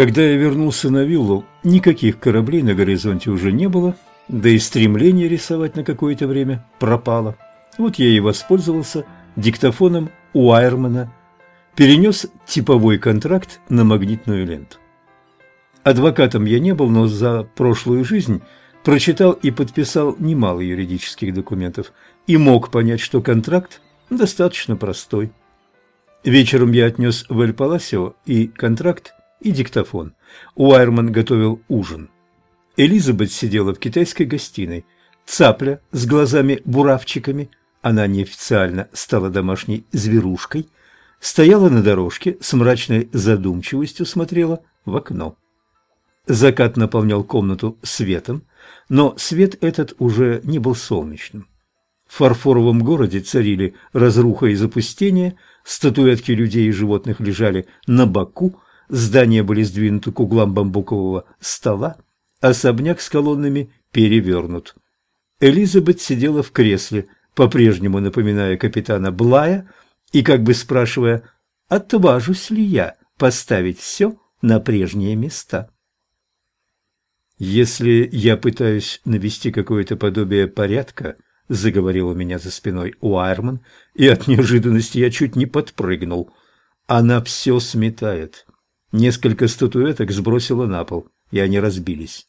Когда я вернулся на виллу, никаких кораблей на горизонте уже не было, да и стремление рисовать на какое-то время пропало. Вот я и воспользовался диктофоном Уайермана, перенес типовой контракт на магнитную ленту. Адвокатом я не был, но за прошлую жизнь прочитал и подписал немало юридических документов и мог понять, что контракт достаточно простой. Вечером я отнес в Эль-Паласио и контракт, и диктофон. Уайерман готовил ужин. Элизабет сидела в китайской гостиной. Цапля с глазами-буравчиками, она неофициально стала домашней зверушкой, стояла на дорожке, с мрачной задумчивостью смотрела в окно. Закат наполнял комнату светом, но свет этот уже не был солнечным. В фарфоровом городе царили разруха и запустение, статуэтки людей и животных лежали на боку, здания были сдвинуты к углам бамбукового стола, особняк с колоннами перевернут. Элизабет сидела в кресле, по-прежнему напоминая капитана Блая, и как бы спрашивая, отважусь ли я поставить все на прежние места. «Если я пытаюсь навести какое-то подобие порядка», — заговорил у меня за спиной Уайерман, и от неожиданности я чуть не подпрыгнул. «Она все сметает. Несколько статуэток сбросила на пол, и они разбились».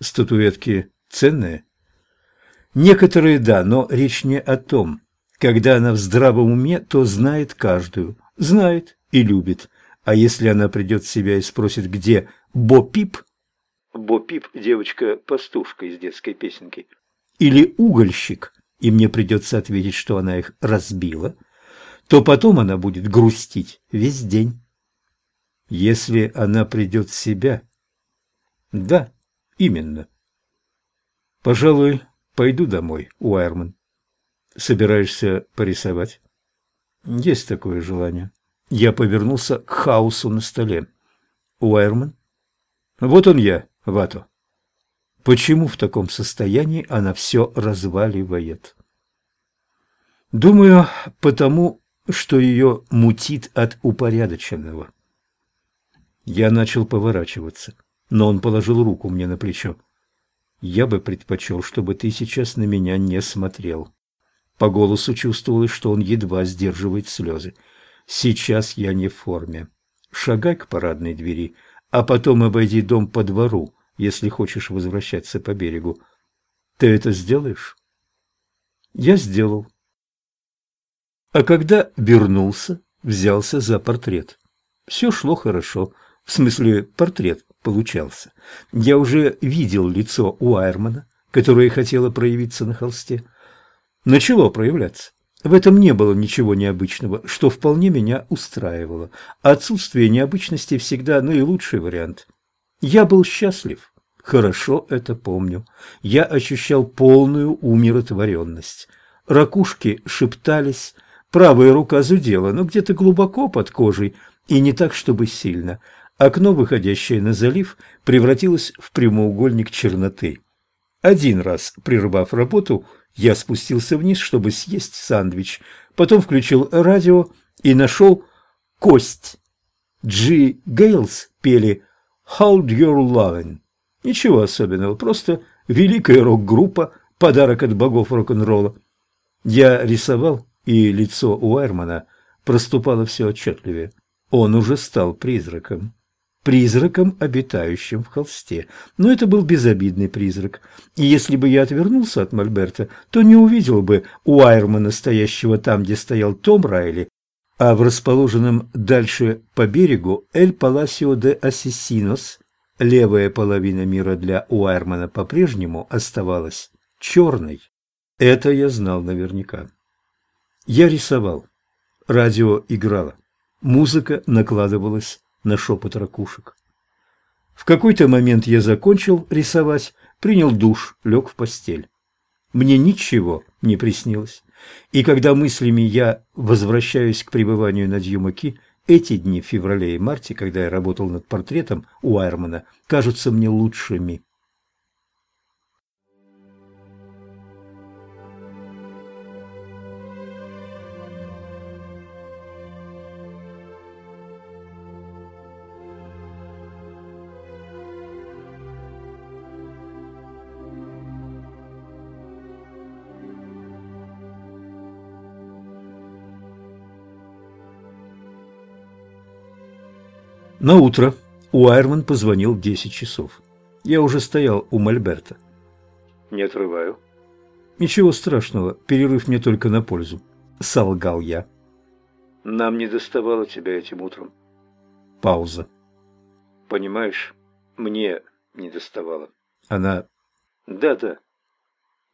«Статуэтки ценные?» «Некоторые да, но речь не о том. Когда она в здравом уме, то знает каждую, знает и любит. А если она придет в себя и спросит, где Бо-Пип, Бо Пип – девочка-пастушка из детской песенки. Или угольщик, и мне придется ответить, что она их разбила, то потом она будет грустить весь день. Если она придет в себя... Да, именно. Пожалуй, пойду домой, Уайерман. Собираешься порисовать? Есть такое желание. Я повернулся к хаосу на столе. Уайерман? Вот он я, Вато. Почему в таком состоянии она все разваливает? Думаю, потому, что ее мутит от упорядоченного. Я начал поворачиваться, но он положил руку мне на плечо. Я бы предпочел, чтобы ты сейчас на меня не смотрел. По голосу чувствовалось, что он едва сдерживает слезы. Сейчас я не в форме. Шагай к парадной двери, а потом обойди дом по двору, если хочешь возвращаться по берегу. Ты это сделаешь? Я сделал. А когда вернулся, взялся за портрет. Все шло хорошо. В смысле, портрет получался. Я уже видел лицо Уайермана, которое хотело проявиться на холсте. Начало проявляться. В этом не было ничего необычного, что вполне меня устраивало. Отсутствие необычности всегда наилучший вариант. Я был счастлив. Хорошо это помню. Я ощущал полную умиротворенность. Ракушки шептались, правая рука зудела, но где-то глубоко под кожей и не так, чтобы сильно. Окно, выходящее на залив, превратилось в прямоугольник черноты. Один раз, прервав работу, я спустился вниз, чтобы съесть сандвич, потом включил радио и нашел «Кость». Джи Гейлс пели «Hold Your Lovin'». Ничего особенного, просто великая рок-группа, подарок от богов рок-н-ролла. Я рисовал, и лицо Уайрмана проступало все отчетливее. Он уже стал призраком призраком, обитающим в холсте. Но это был безобидный призрак. И если бы я отвернулся от Мольберта, то не увидел бы Уайрмана, стоящего там, где стоял Том Райли, а в расположенном дальше по берегу Эль Паласио де Ассисинос, левая половина мира для Уайрмана по-прежнему оставалась черной. Это я знал наверняка. Я рисовал. Радио играло. Музыка накладывалась на шепот ракушек. В какой-то момент я закончил рисовать, принял душ, лег в постель. Мне ничего не приснилось. И когда мыслями я возвращаюсь к пребыванию на Дьюмаки, эти дни в феврале и марте, когда я работал над портретом Уайермана, кажутся мне лучшими. На утро Уайерман позвонил в десять часов. Я уже стоял у Мольберта. «Не отрываю». «Ничего страшного, перерыв мне только на пользу», — солгал я. «Нам не доставало тебя этим утром». Пауза. «Понимаешь, мне не доставало». Она... «Да-да.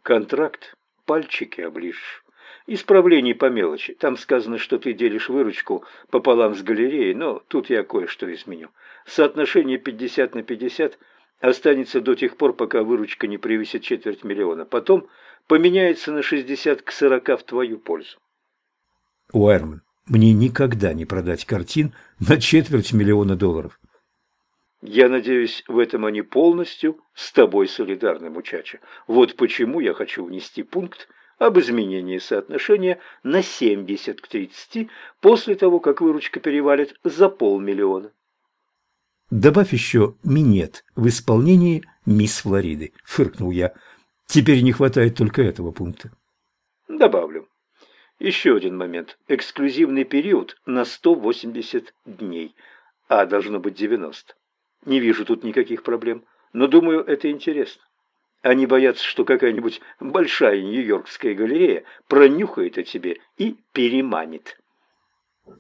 Контракт, пальчики оближешь. Исправлений по мелочи. Там сказано, что ты делишь выручку пополам с галереей, но тут я кое-что изменю. Соотношение 50 на 50 останется до тех пор, пока выручка не превысит четверть миллиона. Потом поменяется на 60 к 40 в твою пользу. Уайерман, мне никогда не продать картин на четверть миллиона долларов. Я надеюсь, в этом они полностью с тобой солидарны, мучача. Вот почему я хочу внести пункт об изменении соотношения на 70 к 30 после того, как выручка перевалит за полмиллиона. «Добавь еще минет в исполнении «Мисс Флориды», — фыркнул я. «Теперь не хватает только этого пункта». «Добавлю. Еще один момент. Эксклюзивный период на 180 дней, а должно быть 90. Не вижу тут никаких проблем, но думаю, это интересно. Они боятся, что какая-нибудь большая нью-йоркская галерея пронюхает о тебе и переманит.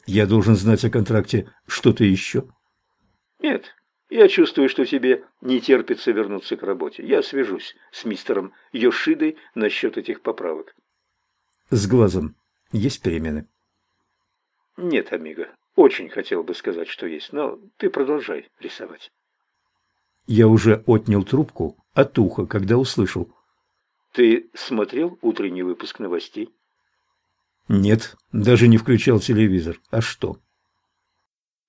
Я должен знать о контракте что-то еще? Нет, я чувствую, что тебе не терпится вернуться к работе. Я свяжусь с мистером Йошидой насчет этих поправок. С глазом есть перемены? Нет, Амиго. Очень хотел бы сказать, что есть, но ты продолжай рисовать. Я уже отнял трубку от уха, когда услышал. Ты смотрел утренний выпуск новостей? Нет, даже не включал телевизор. А что?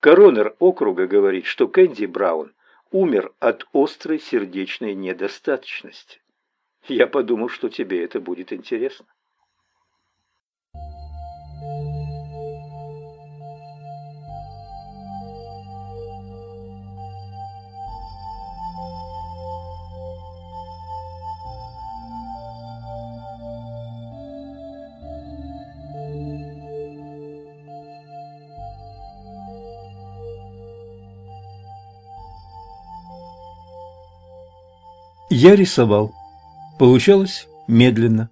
Коронер округа говорит, что Кэнди Браун умер от острой сердечной недостаточности. Я подумал, что тебе это будет интересно. Я рисовал. Получалось медленно,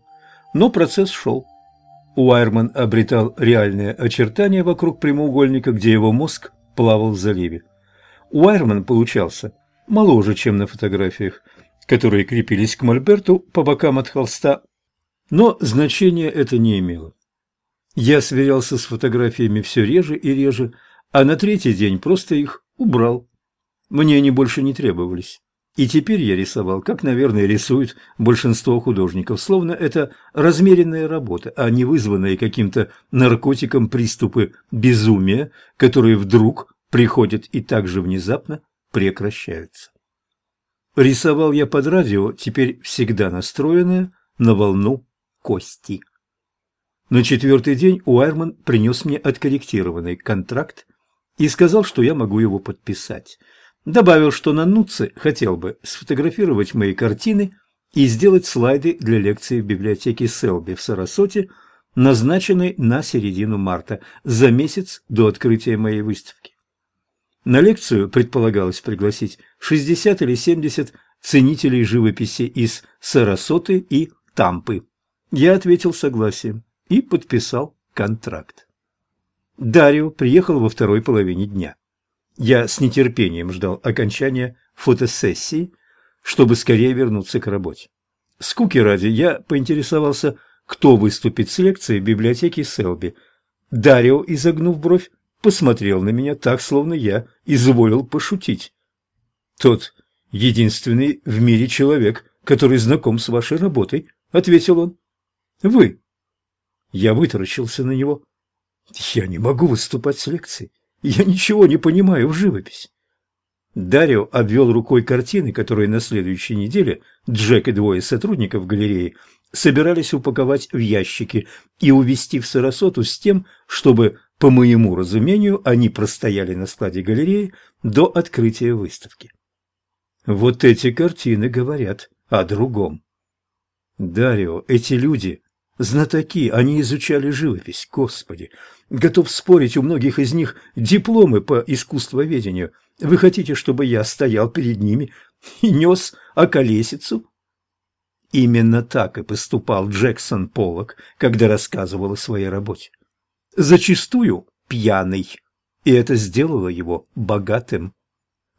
но процесс шел. Уайерман обретал реальные очертания вокруг прямоугольника, где его мозг плавал в заливе. Уайерман получался моложе, чем на фотографиях, которые крепились к мольберту по бокам от холста, но значения это не имело. Я сверялся с фотографиями все реже и реже, а на третий день просто их убрал. Мне они больше не требовались. И теперь я рисовал, как, наверное, рисуют большинство художников, словно это размеренная работа, а не вызванные каким-то наркотиком приступы безумия, которые вдруг приходят и так же внезапно прекращаются. Рисовал я под радио, теперь всегда настроенное на волну кости. На четвертый день Уайерман принес мне откорректированный контракт и сказал, что я могу его подписать – Добавил, что Нануци хотел бы сфотографировать мои картины и сделать слайды для лекции в библиотеке Селби в Сарасоте, назначенной на середину марта, за месяц до открытия моей выставки. На лекцию предполагалось пригласить 60 или 70 ценителей живописи из Сарасоты и Тампы. Я ответил согласием и подписал контракт. Дарио приехал во второй половине дня. Я с нетерпением ждал окончания фотосессии, чтобы скорее вернуться к работе. Скуки ради я поинтересовался, кто выступит с лекцией в библиотеке Селби. Дарио, изогнув бровь, посмотрел на меня так, словно я изволил пошутить. Тот единственный в мире человек, который знаком с вашей работой, ответил он. Вы. Я вытаращился на него. Я не могу выступать с лекцией. Я ничего не понимаю в живописи. Дарио обвел рукой картины, которые на следующей неделе Джек и двое сотрудников галереи собирались упаковать в ящики и увезти в Сарасоту с тем, чтобы, по моему разумению, они простояли на складе галереи до открытия выставки. Вот эти картины говорят о другом. Дарио, эти люди Знатоки, они изучали живопись, господи. Готов спорить, у многих из них дипломы по искусствоведению. Вы хотите, чтобы я стоял перед ними и нес околесицу? Именно так и поступал Джексон Поллок, когда рассказывал о своей работе. Зачастую пьяный, и это сделало его богатым.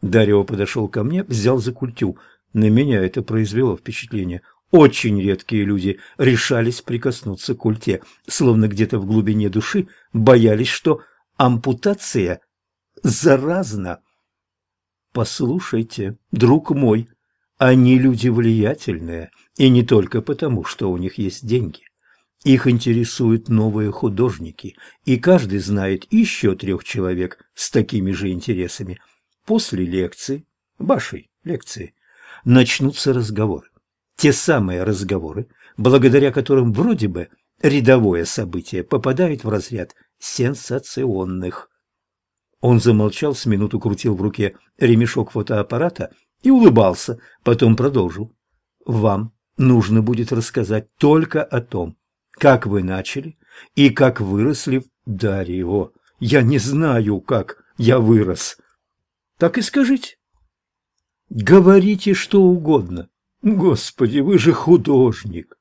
Дарио подошел ко мне, взял за культю. На меня это произвело впечатление. Очень редкие люди решались прикоснуться к культе, словно где-то в глубине души боялись, что ампутация заразна. Послушайте, друг мой, они люди влиятельные, и не только потому, что у них есть деньги. Их интересуют новые художники, и каждый знает еще трех человек с такими же интересами. После лекции, вашей лекции, начнутся разговоры. Те самые разговоры, благодаря которым вроде бы рядовое событие попадает в разряд сенсационных. Он замолчал, с минуту крутил в руке ремешок фотоаппарата и улыбался, потом продолжил. «Вам нужно будет рассказать только о том, как вы начали и как выросли в Дарьево. Я не знаю, как я вырос. Так и скажите. Говорите что угодно. Господи, вы же художник.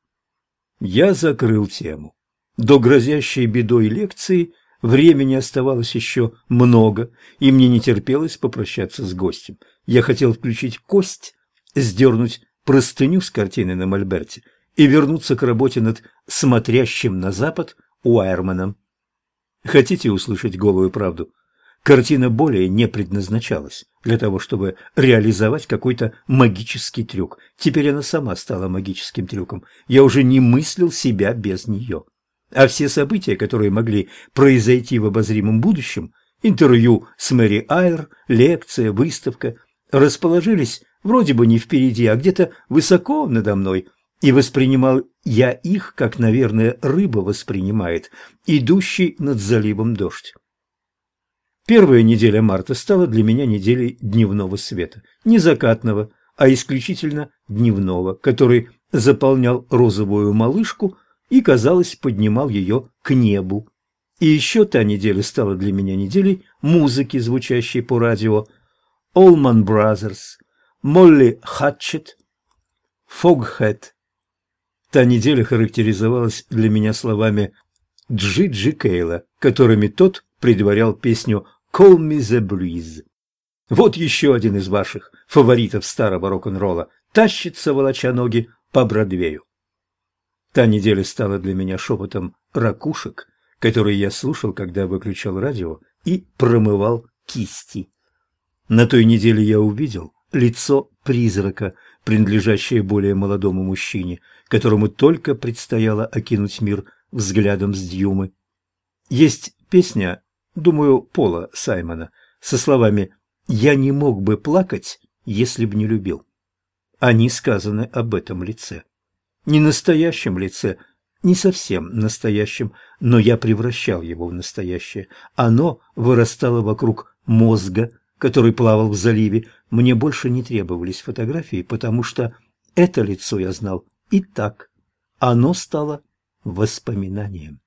Я закрыл тему. До грозящей бедой лекции времени оставалось еще много, и мне не терпелось попрощаться с гостем. Я хотел включить кость, сдернуть простыню с картины на мольберте и вернуться к работе над «Смотрящим на запад» Уайерманом. Хотите услышать голую правду? Картина более не предназначалась для того, чтобы реализовать какой-то магический трюк. Теперь она сама стала магическим трюком. Я уже не мыслил себя без нее. А все события, которые могли произойти в обозримом будущем, интервью с Мэри Айр, лекция, выставка, расположились вроде бы не впереди, а где-то высоко надо мной, и воспринимал я их, как, наверное, рыба воспринимает идущий над заливом дождь. Первая неделя марта стала для меня неделей дневного света. Не закатного, а исключительно дневного, который заполнял розовую малышку и, казалось, поднимал ее к небу. И еще та неделя стала для меня неделей музыки, звучащей по радио. Allman Brothers, Молли Хатчет, Фогхэт. Та неделя характеризовалась для меня словами Джи-Джи Кейла, которыми тот предварял песню «Call me the breeze». Вот еще один из ваших фаворитов старого рок-н-ролла тащится, волоча ноги, по Бродвею. Та неделя стала для меня шепотом ракушек, которые я слушал, когда выключал радио и промывал кисти. На той неделе я увидел лицо призрака, принадлежащее более молодому мужчине, которому только предстояло окинуть мир взглядом с Дьюмы. Есть песня думаю, Пола Саймона, со словами «Я не мог бы плакать, если б не любил». Они сказаны об этом лице. Не настоящем лице, не совсем настоящем, но я превращал его в настоящее. Оно вырастало вокруг мозга, который плавал в заливе. Мне больше не требовались фотографии, потому что это лицо я знал и так. Оно стало воспоминанием.